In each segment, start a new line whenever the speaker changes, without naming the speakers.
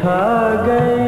खा गए।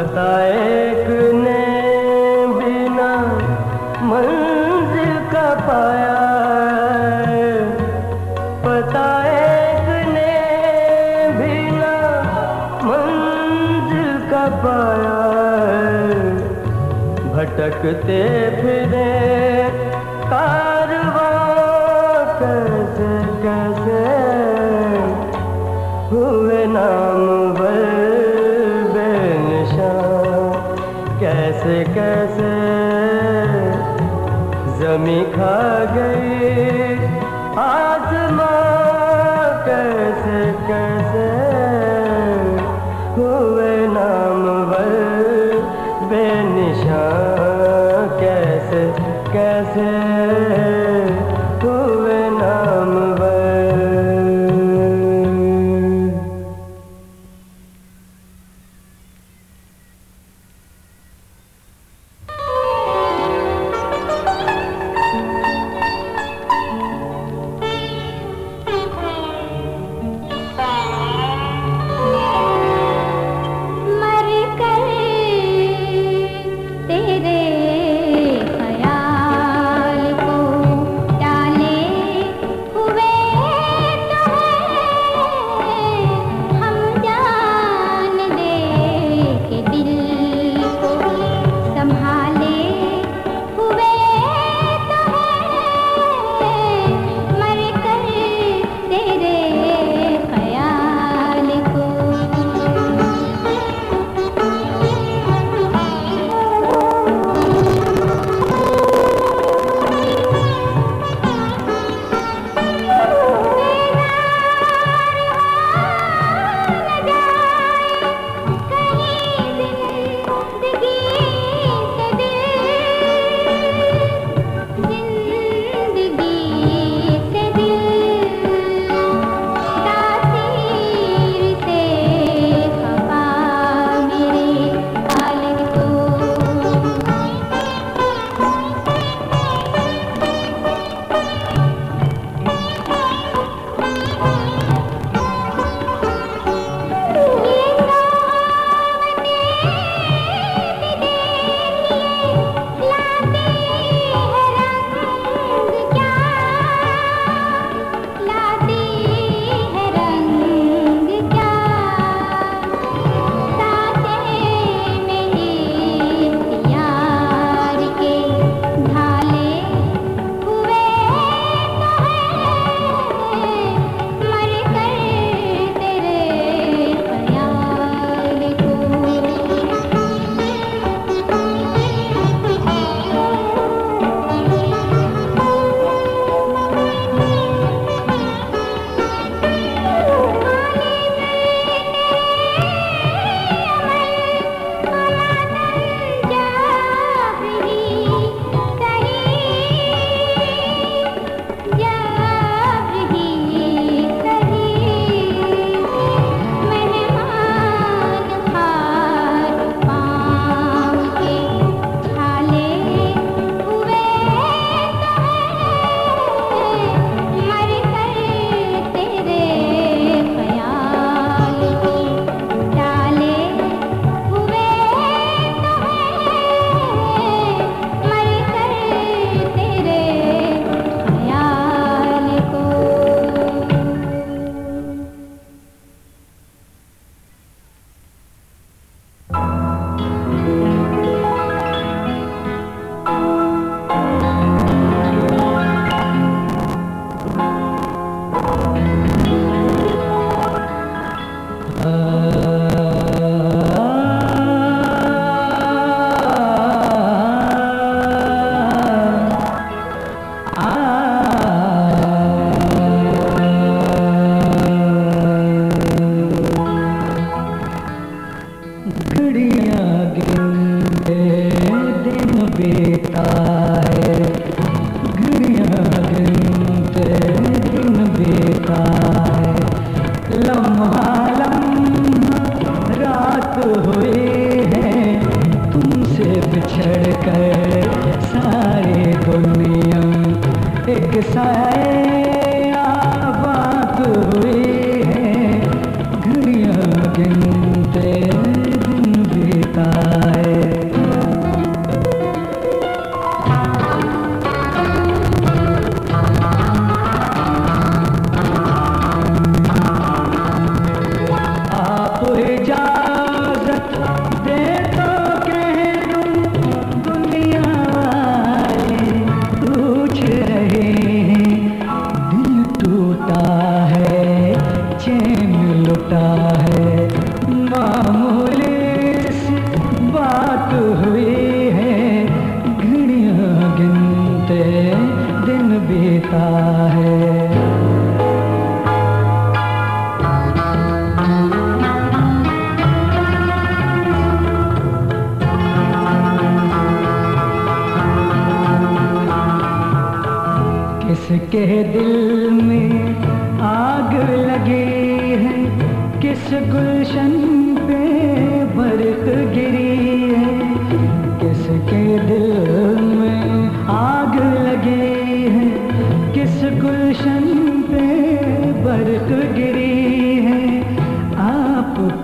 एक ने बिना मंजिल का पाया
पता एक ने बिना मंजिल का पाया भटकते फिर खा गए। आसमा कैसे कैसे हुए नाम नामवर बेनिशा कैसे
कैसे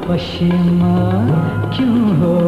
पश्चिमा क्यों हो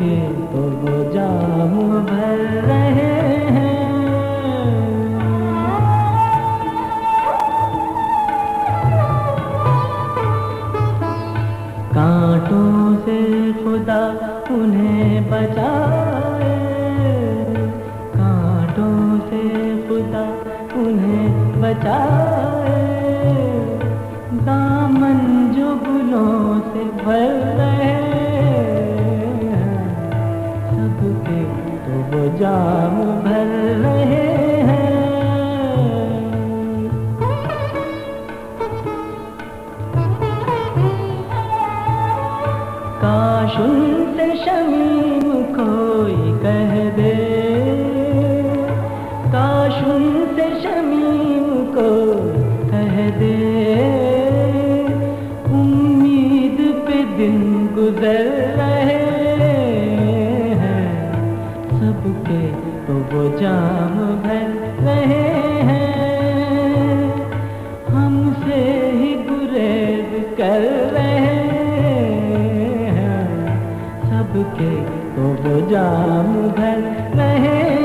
के तो वो जाम भर रहे हैं। कांटों से खुदा उन्हें बचाए। कांटों से खुदा उन्हें बचाए। दामन जो गुलों से भर रहे जा वो जाम भर रहे हैं। हमसे ही गुरेज कर रहे हैं। सबके तो वो जाम भर रहे हैं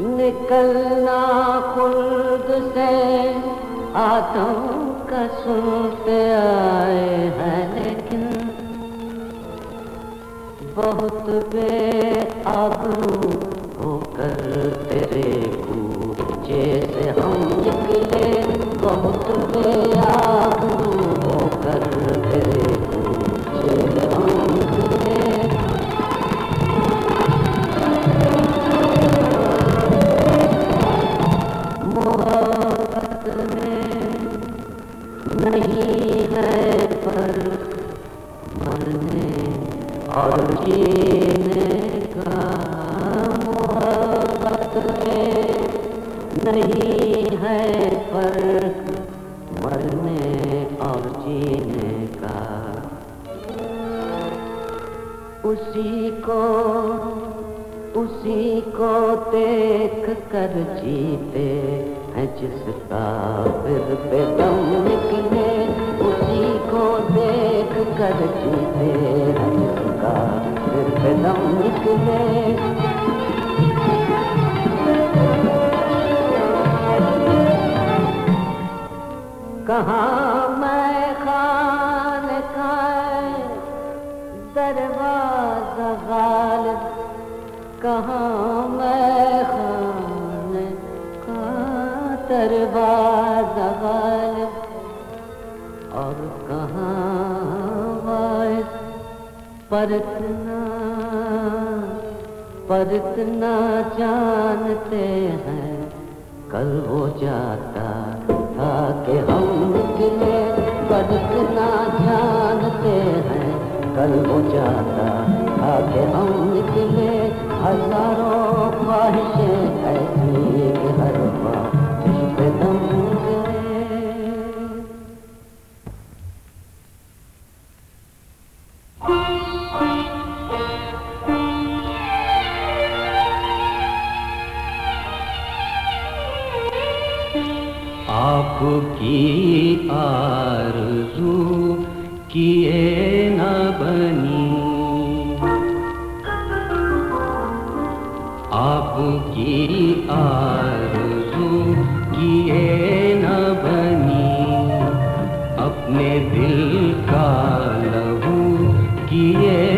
निकलना खुल्द से, आदम का सुनते आए हैं लेकिन बहुत बेआबरू होकर तेरे कूचे से हम निकले। बहुत बेआबरू होकर जिसका फिर पे दम निकले। उसी को देख कर हैं जिसका दम निकले। कहाँ मैं खान खाए दरवाज़ा गालिब कहाँ परतना परतना जानते हैं। कल वो जाता था कि हम निकले परतना जानते हैं। कल वो जाता था कि हम निकले हज़ारों ख्वाहिशें ऐसी
आपकी आरज़ू किए न बनी। अपने दिल का लहू किए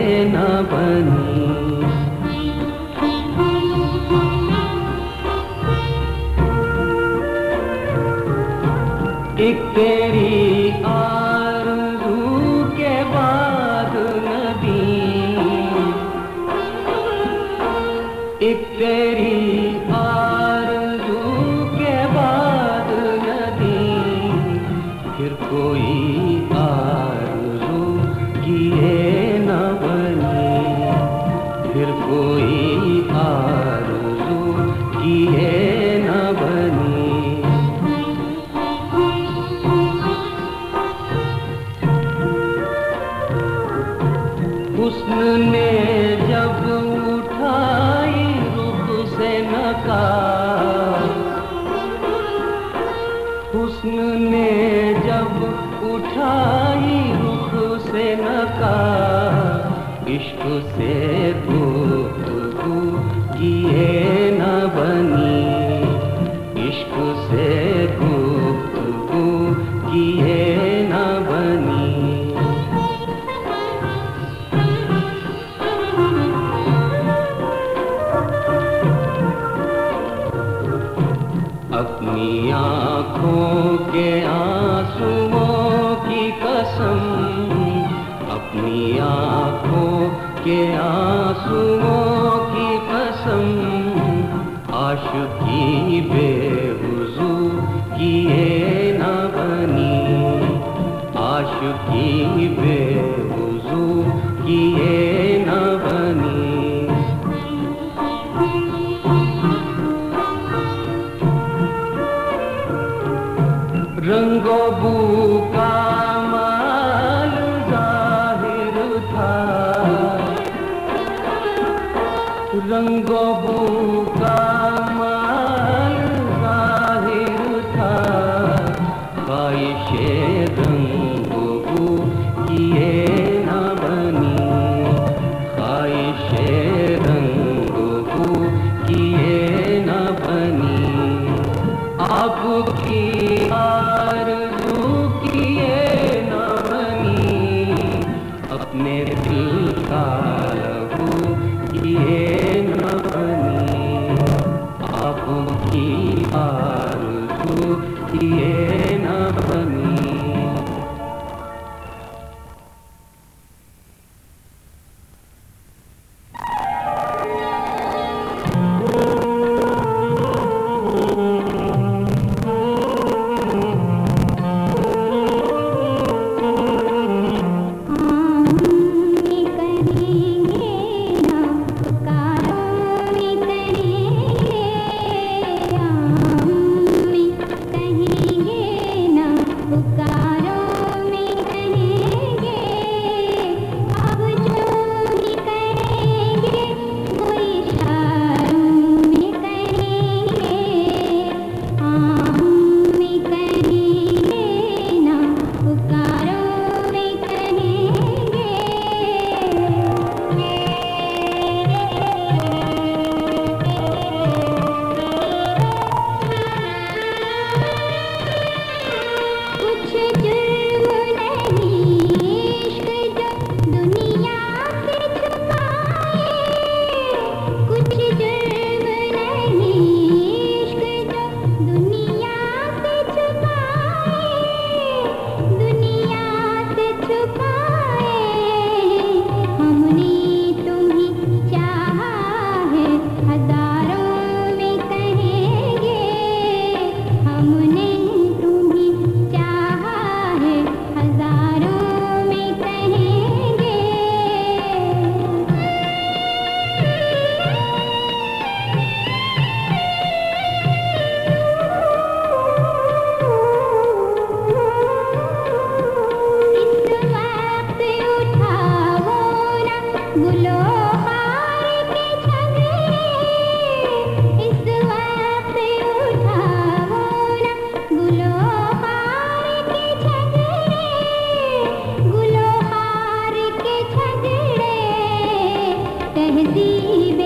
तहजीब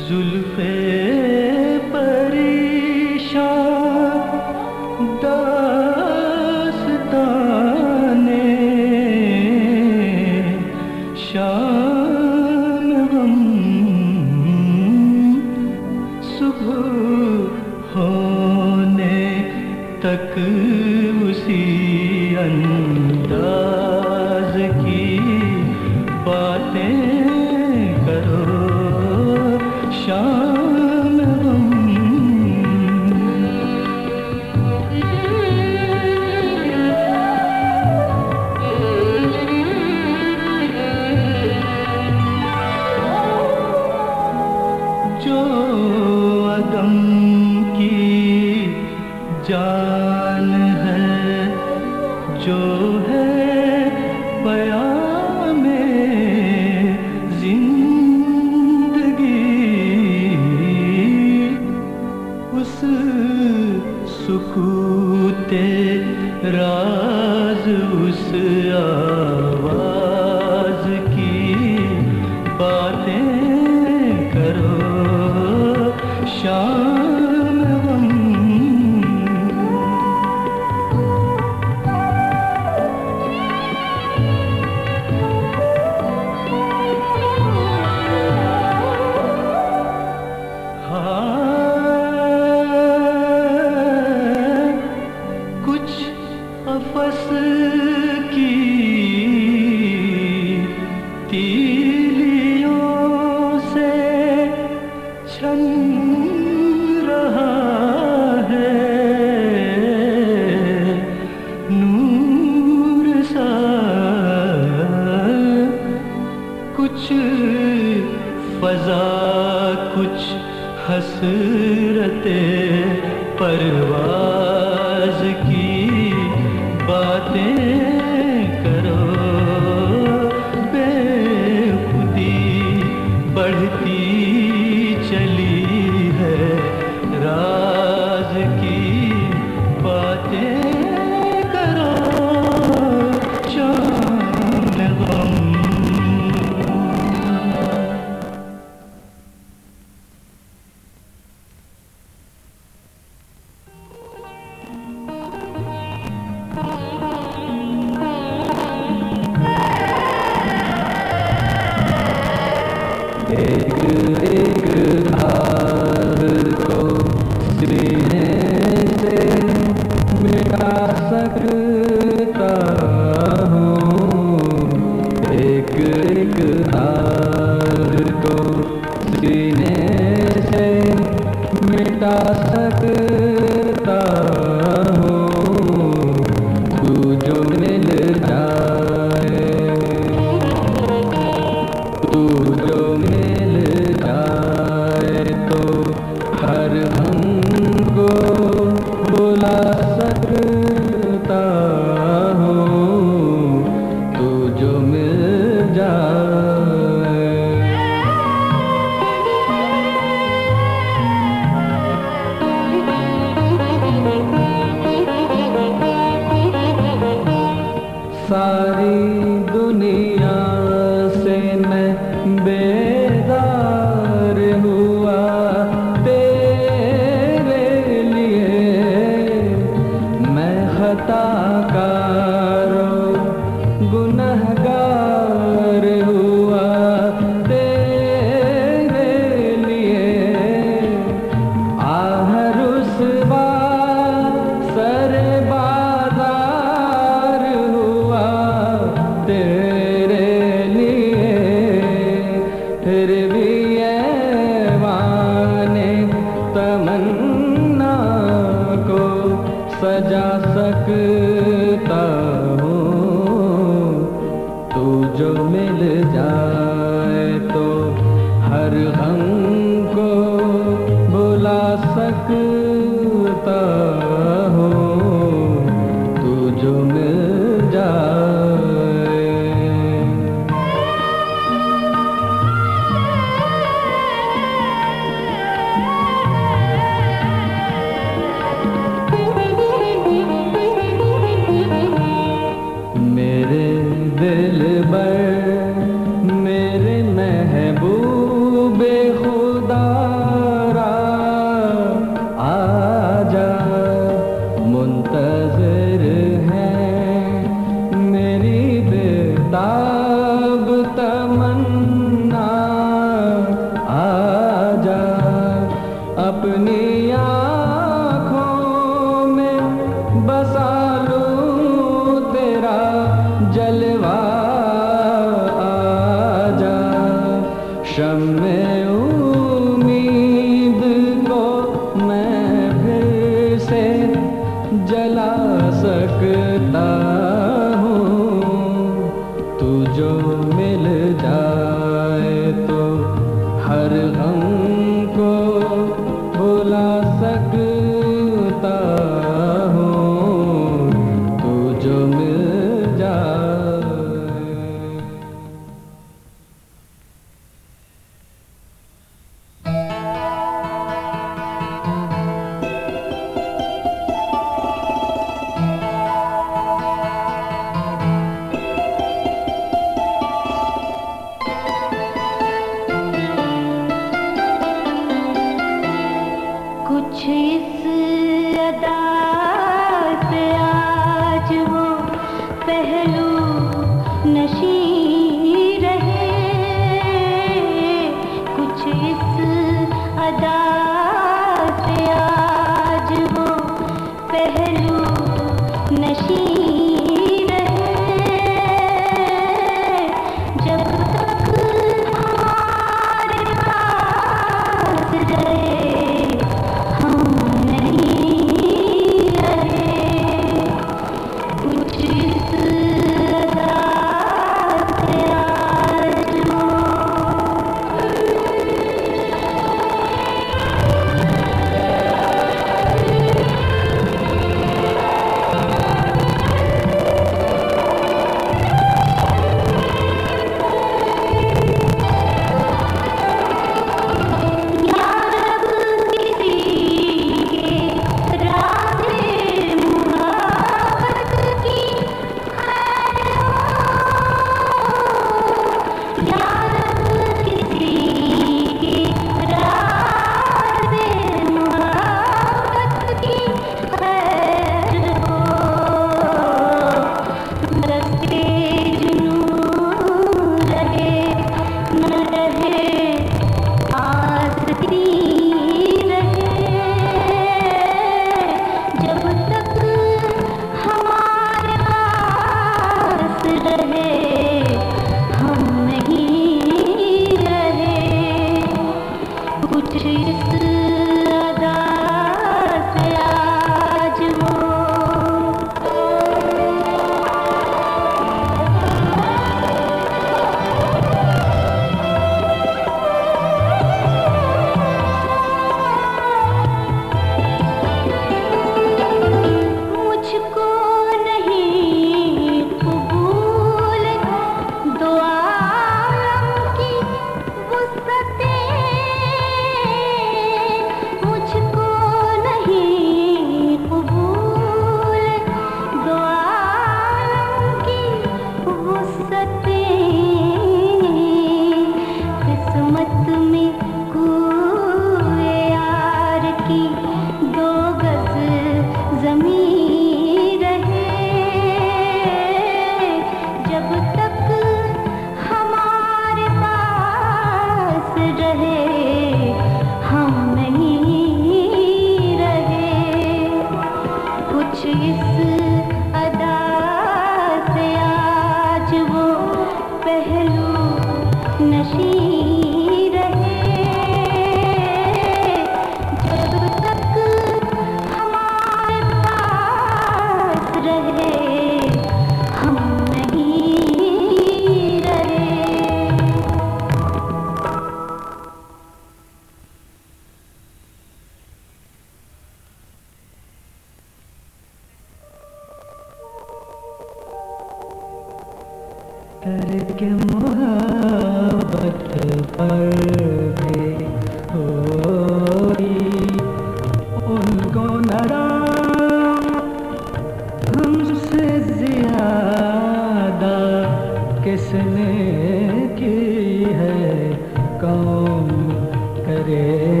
Hare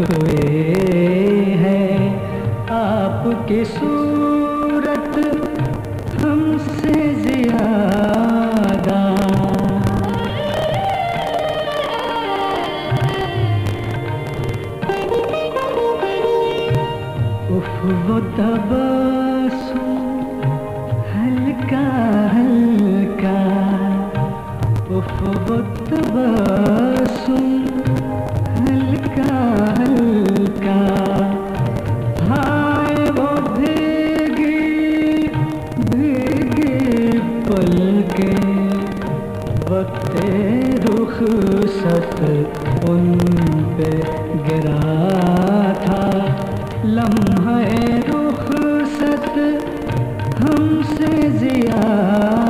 हुए हैं। आपके सूरत पलके वक्त रुख सत उन पे गिरा था। लम्हे रुखसत हमसे ज़्यादा